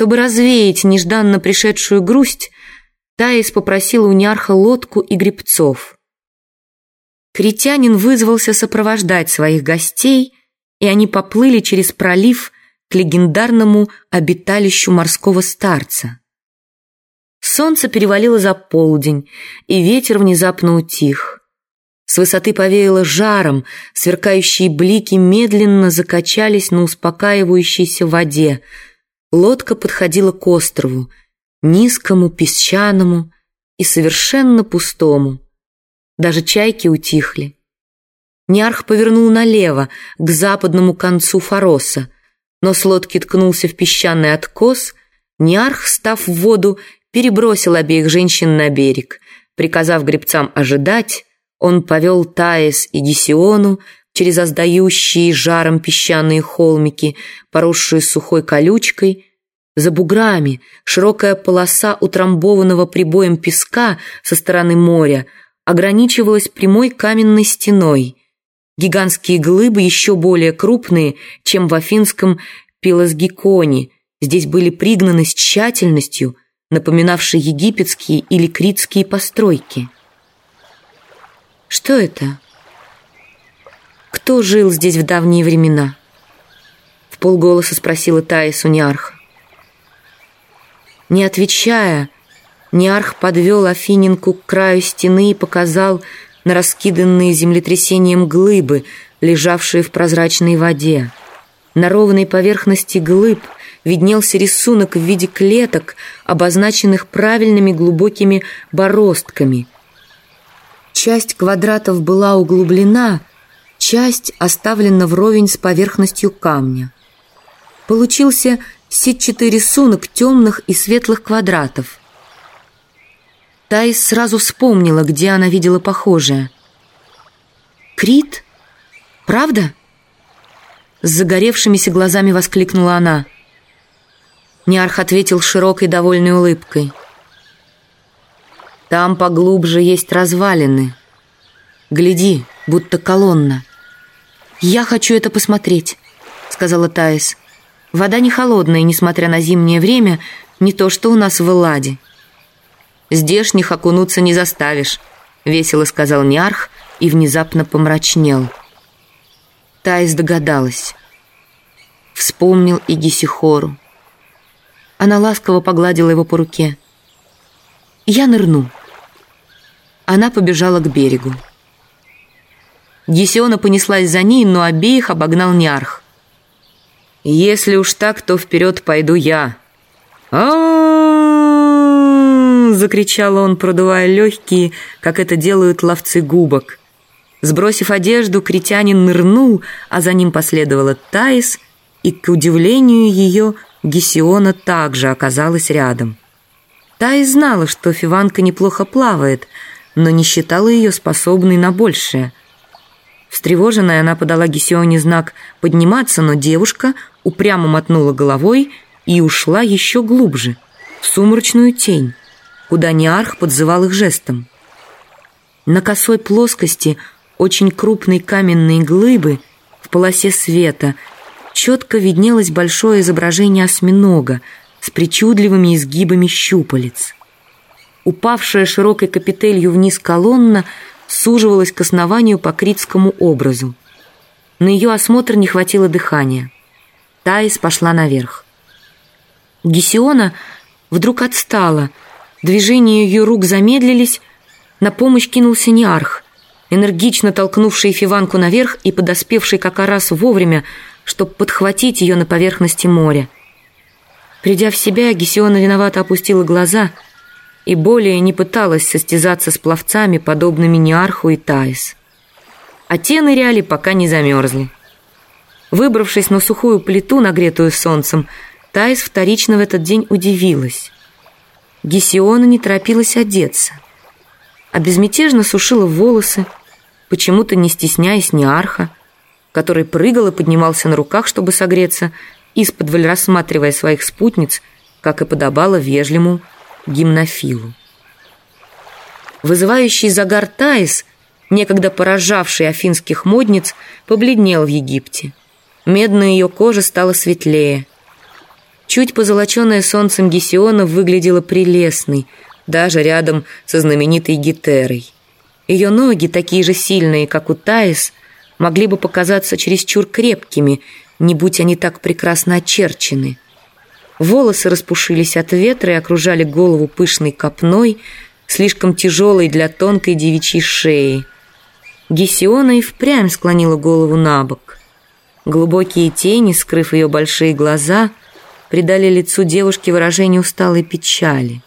Чтобы развеять нежданно пришедшую грусть, Таис попросила у Ниарха лодку и гребцов. Критянин вызвался сопровождать своих гостей, и они поплыли через пролив к легендарному обиталищу морского старца. Солнце перевалило за полдень, и ветер внезапно утих. С высоты повеяло жаром, сверкающие блики медленно закачались на успокаивающейся воде. Лодка подходила к острову, низкому, песчаному и совершенно пустому. Даже чайки утихли. Ниарх повернул налево, к западному концу Фароса, но с лодки ткнулся в песчаный откос. Ниарх, став в воду, перебросил обеих женщин на берег, приказав гребцам ожидать, он повел Таис и Гесиону через оздающие жаром песчаные холмики, поросшие сухой колючкой. За буграми широкая полоса утрамбованного прибоем песка со стороны моря ограничивалась прямой каменной стеной. Гигантские глыбы, еще более крупные, чем в афинском Пелосгиконе, здесь были пригнаны с тщательностью, напоминавшей египетские или критские постройки. Что это? Кто жил здесь в давние времена? В полголоса спросила Таис у Ниарха. Не отвечая, Ниарх подвел Афининку к краю стены и показал на раскиданные землетрясением глыбы, лежавшие в прозрачной воде. На ровной поверхности глыб виднелся рисунок в виде клеток, обозначенных правильными глубокими бороздками – Часть квадратов была углублена, часть оставлена вровень с поверхностью камня. Получился сетчатый рисунок темных и светлых квадратов. Таис сразу вспомнила, где она видела похожее. «Крит? Правда?» С загоревшимися глазами воскликнула она. Ниарх ответил широкой довольной улыбкой. Там поглубже есть развалины. Гляди, будто колонна. Я хочу это посмотреть, сказала Таис. Вода не холодная, несмотря на зимнее время, не то что у нас в Элладе. Здешних окунуться не заставишь, весело сказал Ниарх и внезапно помрачнел. Таис догадалась. Вспомнил и Гесихору. Она ласково погладила его по руке. «Я нырну», она побежала к берегу. Гесиона понеслась за ней, но обеих обогнал Ниарх. «Если уж так, то вперед пойду я». закричал он, продувая легкие, как это делают ловцы губок. Сбросив одежду, критянин нырнул, а за ним последовала Таис, и, к удивлению ее, Гесиона также оказалась рядом. Таис знала, что Фиванка неплохо плавает — но не считала ее способной на большее. Встревоженная, она подала Гесионе знак подниматься, но девушка упрямо мотнула головой и ушла еще глубже, в сумрачную тень, куда Неарх подзывал их жестом. На косой плоскости очень крупной каменной глыбы в полосе света четко виднелось большое изображение осьминога с причудливыми изгибами щупалец. Упавшая широкой капителью вниз колонна суживалась к основанию по критскому образу. На ее осмотр не хватило дыхания. Таис пошла наверх. Гесиона вдруг отстала. Движения ее рук замедлились. На помощь кинулся Неарх, энергично толкнувший Фиванку наверх и подоспевший как раз вовремя, чтобы подхватить ее на поверхности моря. Придя в себя, Гесиона виновато опустила глаза — и более не пыталась состязаться с пловцами, подобными Неарху и Таис. А те ныряли, пока не замерзли. Выбравшись на сухую плиту, нагретую солнцем, Таис вторично в этот день удивилась. Гесиона не торопилась одеться, а безмятежно сушила волосы, почему-то не стесняясь Неарха, который прыгал и поднимался на руках, чтобы согреться, из-под рассматривая своих спутниц, как и подобало вежливому гимнофилу. Вызывающий загар Таис, некогда поражавший афинских модниц, побледнел в Египте. Медная ее кожа стала светлее. Чуть позолоченная солнцем Гесиона выглядела прелестной, даже рядом со знаменитой Гетерой. Ее ноги, такие же сильные, как у Таис, могли бы показаться чересчур крепкими, не будь они так прекрасно очерчены. Волосы распушились от ветра и окружали голову пышной копной, слишком тяжелой для тонкой девичьей шеи. Гесиона и впрямь склонила голову на бок. Глубокие тени, скрыв ее большие глаза, придали лицу девушки выражение усталой печали.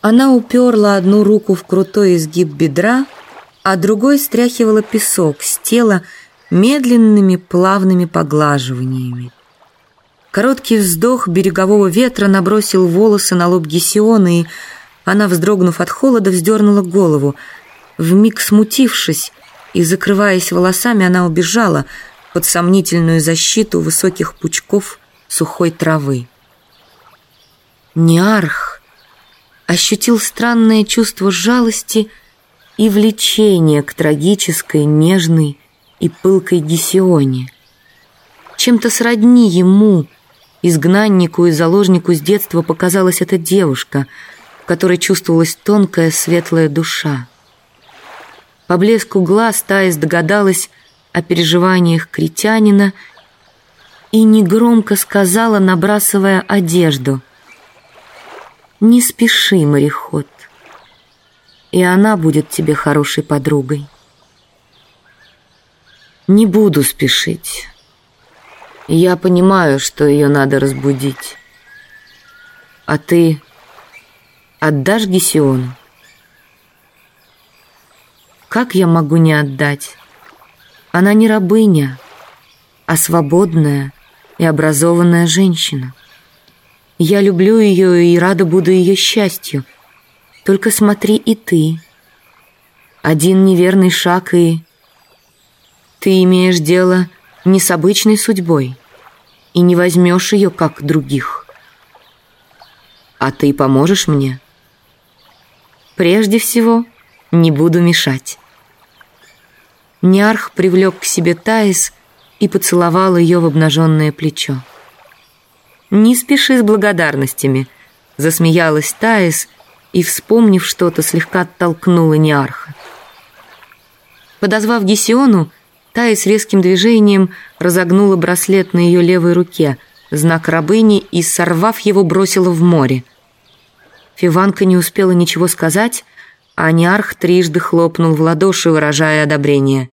Она уперла одну руку в крутой изгиб бедра, а другой стряхивала песок с тела медленными плавными поглаживаниями. Короткий вздох берегового ветра набросил волосы на лоб Гесионы, и она, вздрогнув от холода, вздернула голову. Вмиг смутившись и закрываясь волосами, она убежала под сомнительную защиту высоких пучков сухой травы. Неарх ощутил странное чувство жалости и влечения к трагической, нежной и пылкой Гесионе. Чем-то сродни ему, изгнаннику и заложнику с детства, показалась эта девушка, в которой чувствовалась тонкая светлая душа. По блеску глаз Таис догадалась о переживаниях критянина и негромко сказала, набрасывая одежду. «Не спеши, мореход, и она будет тебе хорошей подругой». «Не буду спешить. Я понимаю, что ее надо разбудить. А ты отдашь Гесиону?» «Как я могу не отдать? Она не рабыня, а свободная, и образованная женщина. Я люблю ее и рада буду ее счастью. Только смотри и ты. Один неверный шаг, и ты имеешь дело не с обычной судьбой и не возьмешь ее, как других. А ты поможешь мне? Прежде всего, не буду мешать. Нярх привлек к себе Таис, и поцеловал ее в обнаженное плечо. «Не спеши с благодарностями», — засмеялась Таис и, вспомнив что-то, слегка оттолкнула Неарха. Подозвав Гесиону, Таис резким движением разогнула браслет на ее левой руке, знак рабыни, и, сорвав его, бросила в море. Фиванка не успела ничего сказать, а Неарх трижды хлопнул в ладоши, выражая одобрение.